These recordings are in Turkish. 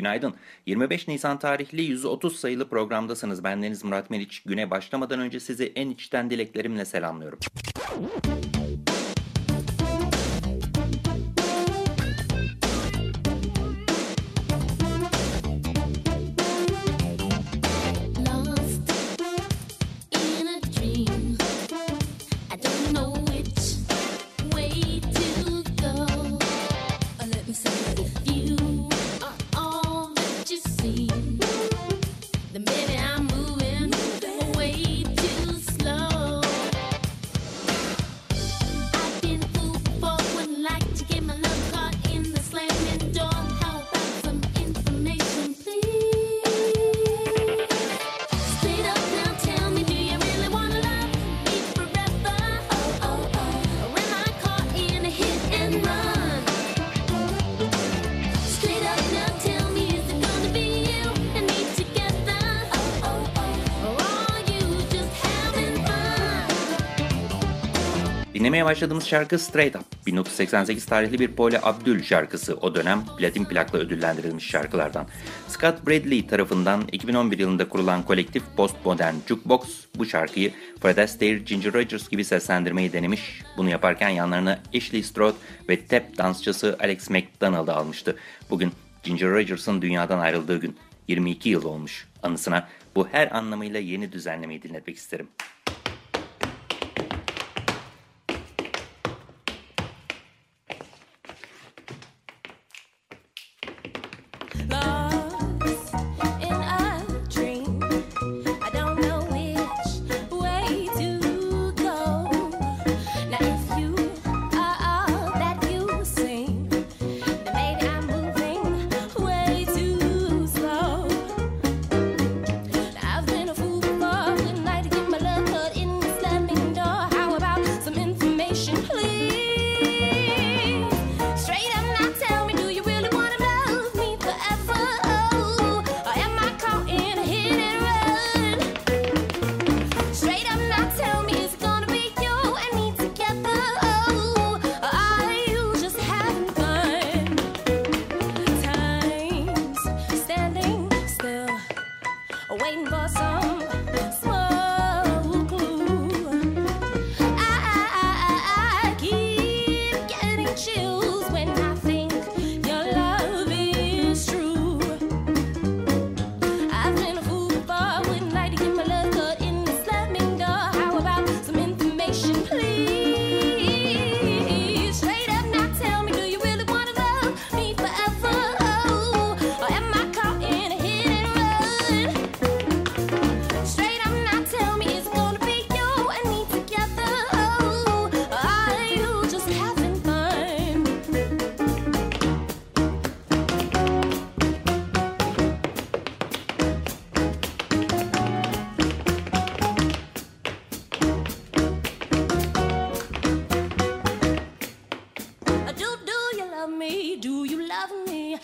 Günaydın. 25 Nisan tarihli 130 sayılı programdasınız. Bendeniz Murat Meriç. Güne başlamadan önce sizi en içten dileklerimle selamlıyorum. Başladığımız şarkı Straight Up. 1988 tarihli bir Paula Abdul şarkısı. O dönem platin plakla ödüllendirilmiş şarkılardan. Scott Bradley tarafından 2011 yılında kurulan kolektif Postmodern Jukebox bu şarkıyı Fred Astaire, Ginger Rogers gibi seslendirmeyi denemiş. Bunu yaparken yanlarına Ashley Strode ve tap dansçısı Alex McDonald'ı almıştı. Bugün Ginger Rogers'ın dünyadan ayrıldığı gün 22 yıl olmuş. Anısına bu her anlamıyla yeni düzenlemeyi dinletmek isterim. me? Do you love me?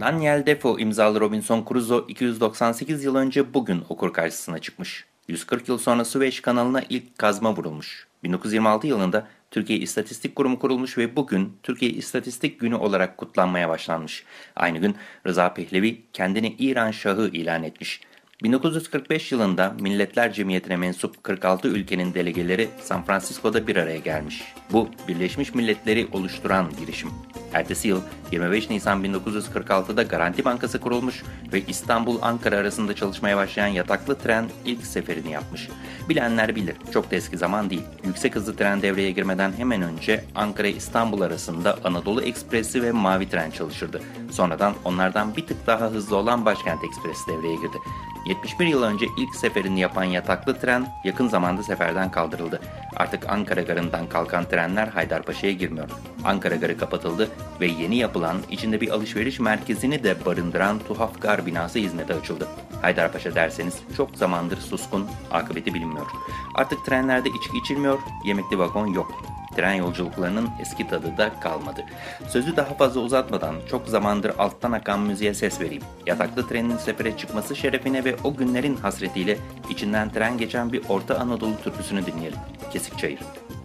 Daniel Defoe imzalı Robinson Crusoe 298 yıl önce bugün okur karşısına çıkmış. 140 yıl sonra Süveyş kanalına ilk kazma vurulmuş. 1926 yılında Türkiye İstatistik Kurumu kurulmuş ve bugün Türkiye İstatistik Günü olarak kutlanmaya başlanmış. Aynı gün Rıza Pehlevi kendini İran Şahı ilan etmiş. 1945 yılında Milletler Cemiyeti'ne mensup 46 ülkenin delegeleri San Francisco'da bir araya gelmiş. Bu Birleşmiş Milletleri oluşturan girişim. Ertesi yıl 25 Nisan 1946'da Garanti Bankası kurulmuş ve İstanbul-Ankara arasında çalışmaya başlayan yataklı tren ilk seferini yapmış. Bilenler bilir, çok da eski zaman değil. Yüksek hızlı tren devreye girmeden hemen önce Ankara-İstanbul arasında Anadolu Ekspresi ve Mavi Tren çalışırdı. Sonradan onlardan bir tık daha hızlı olan Başkent Ekspresi devreye girdi. 71 yıl önce ilk seferini yapan yataklı tren yakın zamanda seferden kaldırıldı. Artık Ankara Garı'ndan kalkan trenler Haydarpaşa'ya girmiyor. Ankara Garı kapatıldı ve yeni yapılan içinde bir alışveriş merkezini de barındıran Tuhaf Gar binası hizmete açıldı. Haydarpaşa derseniz çok zamandır suskun, akıbeti bilinmiyor. Artık trenlerde içki içilmiyor, yemekli vagon yok. Tren yolculuklarının eski tadı da kalmadı. Sözü daha fazla uzatmadan çok zamandır alttan akan müziğe ses vereyim. Yataklı trenin sefere çıkması şerefine ve o günlerin hasretiyle içinden tren geçen bir Orta Anadolu türküsünü dinleyelim. Kesik Çayır.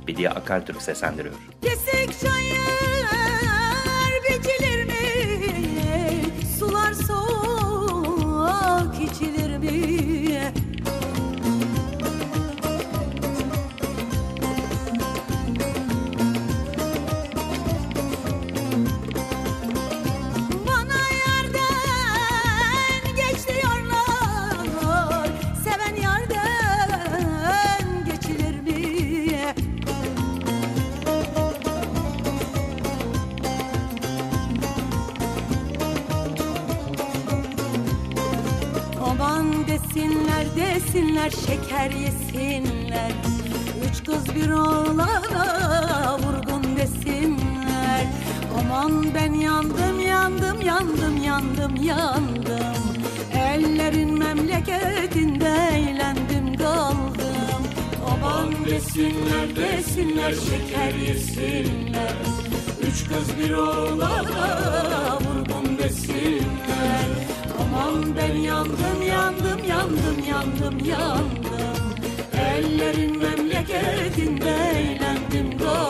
Bediye Akartürk seslendiriyor. Kesik çayır desinler desinler şeker yesinler. Üç kız bir oğlana vurgun desinler. Aman ben yandım yandım yandım yandım yandım. Ellerin memleketinde eğlendim kaldım Aman desinler desinler şeker yesinler. Üç kız bir oğlana vurgun desinler Aman ben yandım yandım yandım yandım yandım. Ellerin memleketinde eğlendim kaldım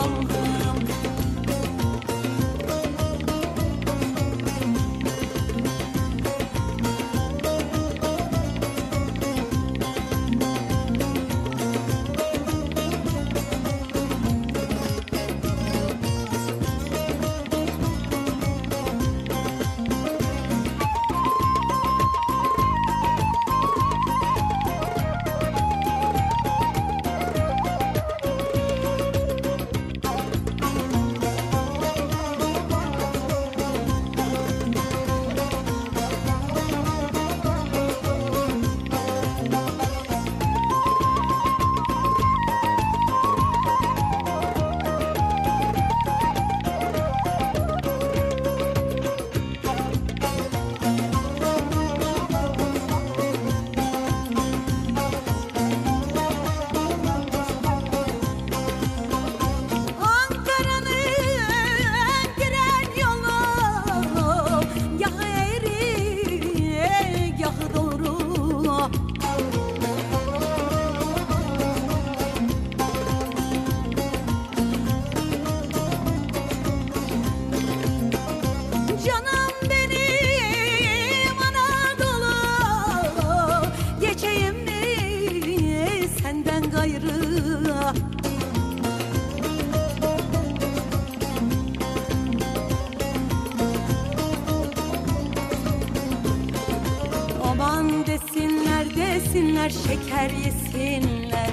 desinler desinler şeker yesinler.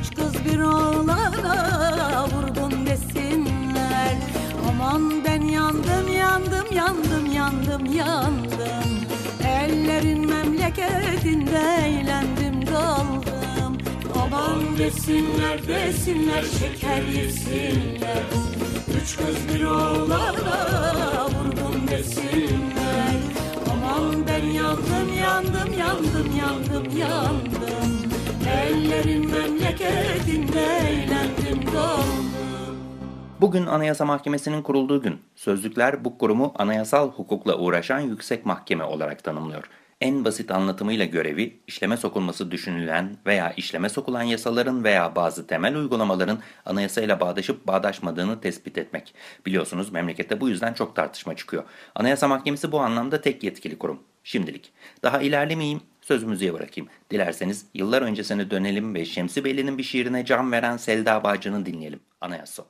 Üç kız bir oğlana vurdum desinler. Aman ben yandım yandım yandım yandım yandım. Ellerin memleketinde eğlendim kaldım Aman desinler desinler şeker yesinler. Üç kız bir oğlana vurdum desinler yandım yandım yandım yandım yandım Ellerin memleketinde eğlendim kaldım Bugün Anayasa Mahkemesi'nin kurulduğu gün. Sözlükler bu kurumu anayasal hukukla uğraşan yüksek mahkeme olarak tanımlıyor. En basit anlatımıyla görevi, işleme sokulması düşünülen veya işleme sokulan yasaların veya bazı temel uygulamaların anayasayla bağdaşıp bağdaşmadığını tespit etmek. Biliyorsunuz memlekette bu yüzden çok tartışma çıkıyor. Anayasa Mahkemesi bu anlamda tek yetkili kurum. Şimdilik. Daha ilerlemeyeyim, sözümüzü bırakayım. Dilerseniz yıllar öncesine dönelim ve Şemsi Belli'nin bir şiirine can veren Selda Bağcı'nı dinleyelim. Anayasa.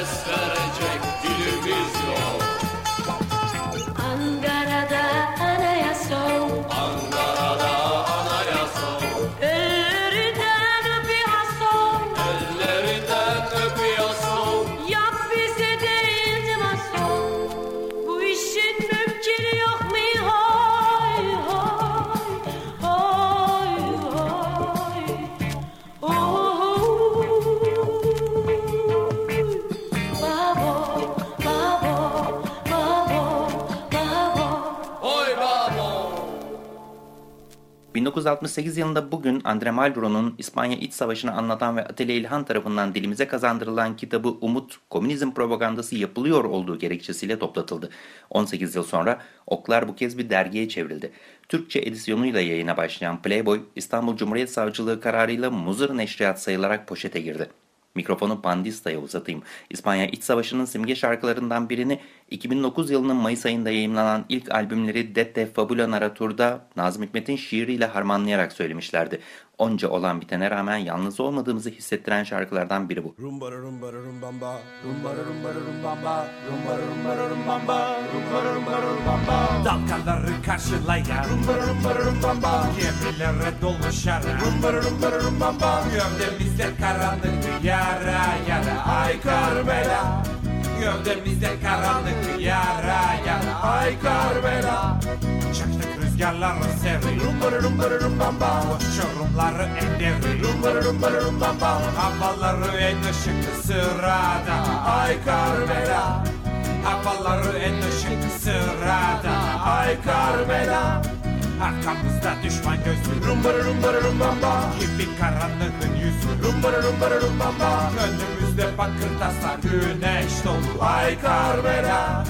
Yes. ...1968 yılında bugün Andre Malraux'un İspanya İç Savaşı'nı anlatan ve Atilla İlhan tarafından dilimize kazandırılan kitabı Umut, komünizm propagandası yapılıyor olduğu gerekçesiyle toplatıldı. 18 yıl sonra oklar bu kez bir dergiye çevrildi. Türkçe edisyonuyla yayına başlayan Playboy, İstanbul Cumhuriyet Savcılığı kararıyla muzır neşriyat sayılarak poşete girdi. Mikrofonu Pandista'ya uzatayım. İspanya İç Savaşı'nın simge şarkılarından birini 2009 yılının Mayıs ayında yayınlanan ilk albümleri Dette Fabula Naratur'da Nazım Hikmet'in şiiriyle harmanlayarak söylemişlerdi. Onca olan bitene rağmen yalnız olmadığımızı hissettiren şarkılardan biri bu. Dalgaları karşılayan Gemilere dolmuş ara Gövdemizde karanlık yara yara. Ay Karbela Gövdemizde karanlık yara yara Ay Karbela. Çaktık rüzgarları seri Uçurumları enderi Havaları en ışıklı sırada. Ay Karbela. Havaları en ışıklı sırada. Ay Karbela. Arkamızda düşman gözlü. Rumbara rumbara rumbamba. Gibi karanlığın yüzü. Rumbara rumbara rumbamba Önümüzde bakır taslar Güneş dolu Ay Karbela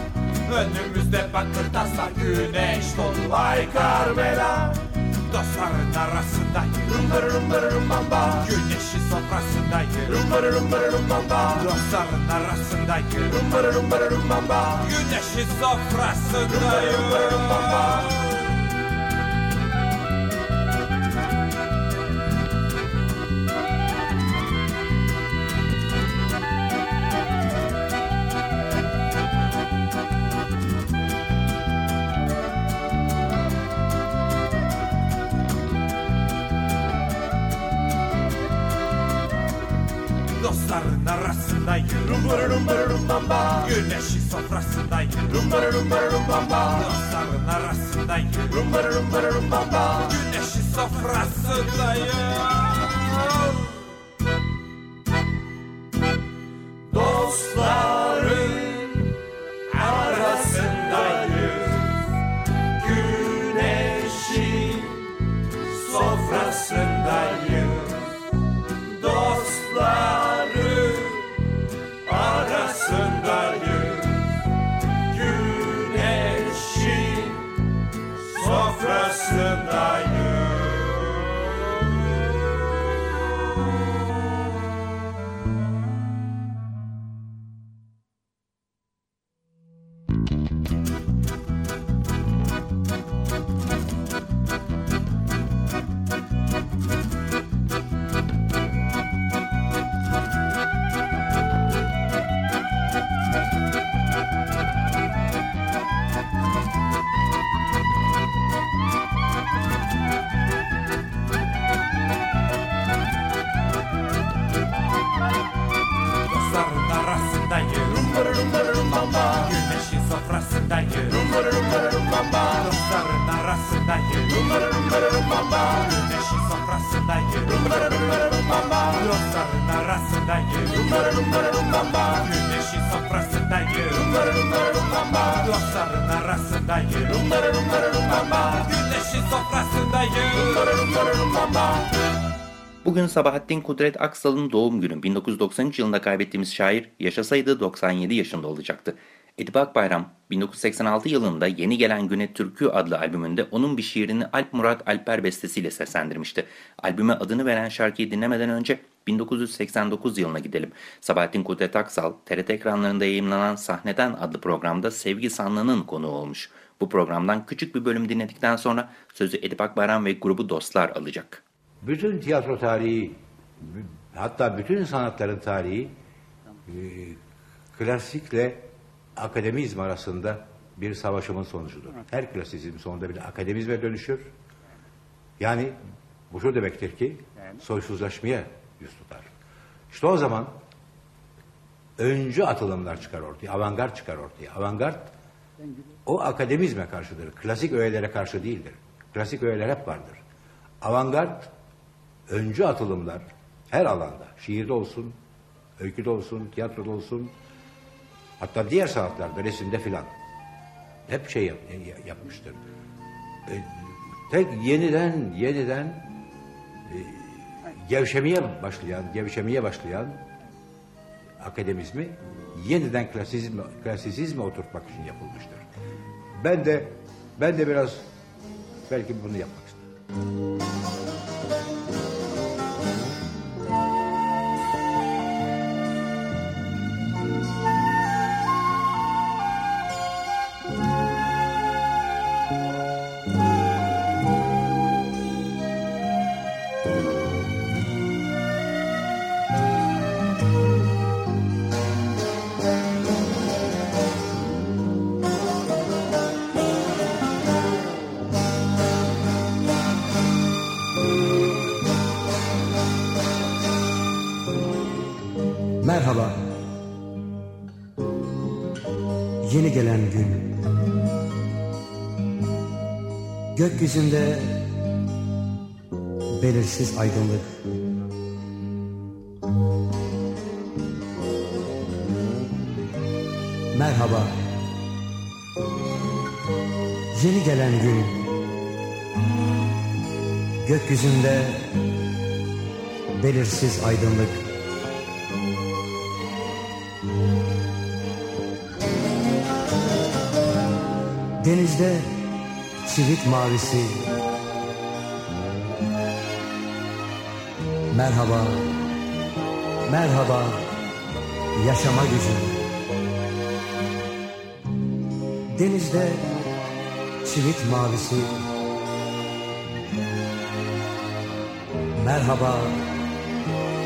Önümüzde bakır taslar güneş dolu Ay Carmela Dostların arasında Rumbır rumbır rumbamba Güneşin sofrasında Rumbır rumbır rumbamba Dostların arasında Rumbır rumbır rumbamba Güneşin sofrasında Rumbır rumbamba rumbamba Güneşin sofrasında Rumbır rumbır rumbamba. Dostların arasında Rumbır rumbır rumbamba. Güneşin sofrasında Dostların Dostların arasındayım rumbamba. Güneşin sofrasındayım rumbamba. Bugün Sabahattin Kudret Aksal'ın doğum günü. 1993 yılında kaybettiğimiz şair yaşasaydı 97 yaşında olacaktı. Edip Akbayram 1986 yılında Yeni Gelen Güne Türkü adlı albümünde onun bir şiirini Alp Murat Alper bestesiyle seslendirmişti. Albüme adını veren şarkıyı dinlemeden önce 1989 yılına gidelim. Sabahattin Kudret Aksal, TRT ekranlarında yayınlanan Sahneden adlı programda Sevgi Sanlı'nın konuğu olmuş. Bu programdan küçük bir bölüm dinledikten sonra sözü Edip Akbayram ve grubu Dostlar alacak. Bütün tiyatro tarihi, hatta bütün sanatların tarihi e, klasikle akademizm arasında bir savaşımın sonucudur. Her klasizm sonunda bir akademizme dönüşür. Yani bu şu demektir ki soysuzlaşmaya yüz tutar. İşte o zaman öncü atılımlar çıkar ortaya, avantgard çıkar ortaya. Avantgard o akademizme karşıdır. Klasik öğelere karşı değildir. Klasik öğeler hep vardır. Avantgard öncü atılımlar her alanda, şiirde olsun, öyküde olsun, tiyatroda olsun, hatta diğer sanatlarda, resimde filan hep şey yap, yapmıştır. E, tek yeniden, yeniden e, gevşemeye başlayan, gevşemeye başlayan akademizmi yeniden klasizme, klasizizme oturtmak için yapılmıştır. Ben de ben de biraz belki bunu yapmak istedim. Merhaba. Yeni gelen gün. Gökyüzünde belirsiz aydınlık. Merhaba. Yeni gelen gün. Gökyüzünde belirsiz aydınlık. Denizde çivit mavisi. Merhaba. Merhaba. Yaşama gücü. Denizde çivit mavisi. Merhaba.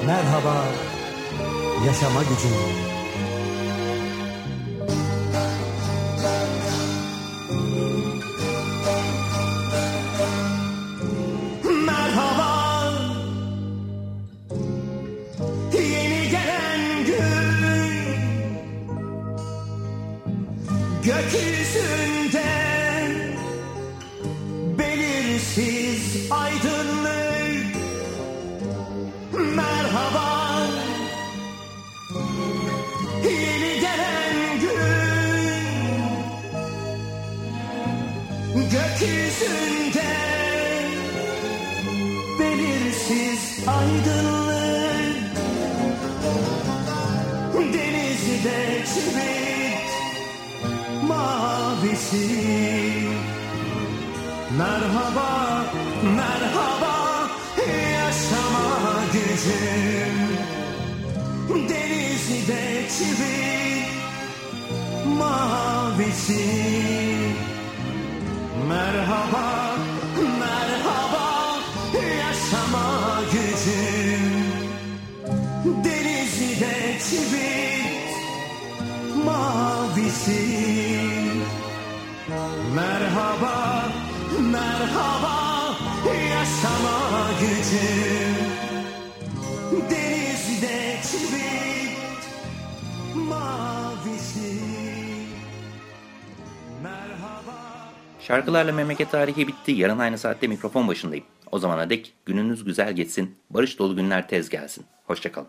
Merhaba. Yaşama gücü Aydınlık Merhaba. Yeni gelen gün. Gökyüzünde. Belirsiz aydınlık. Denizde çivit mavisi Merhaba, merhaba yaşama gücüm Denizde çivit mavisi. Merhaba, merhaba yaşama gücüm Denizde çivit mavisi. Merhaba, merhaba yaşama gücüm Denizde çivit mavisi Merhaba Şarkılarla memleket tarihi bitti. Yarın aynı saatte mikrofon başındayım. O zamana dek gününüz güzel geçsin. Barış dolu günler tez gelsin. Hoşçakalın.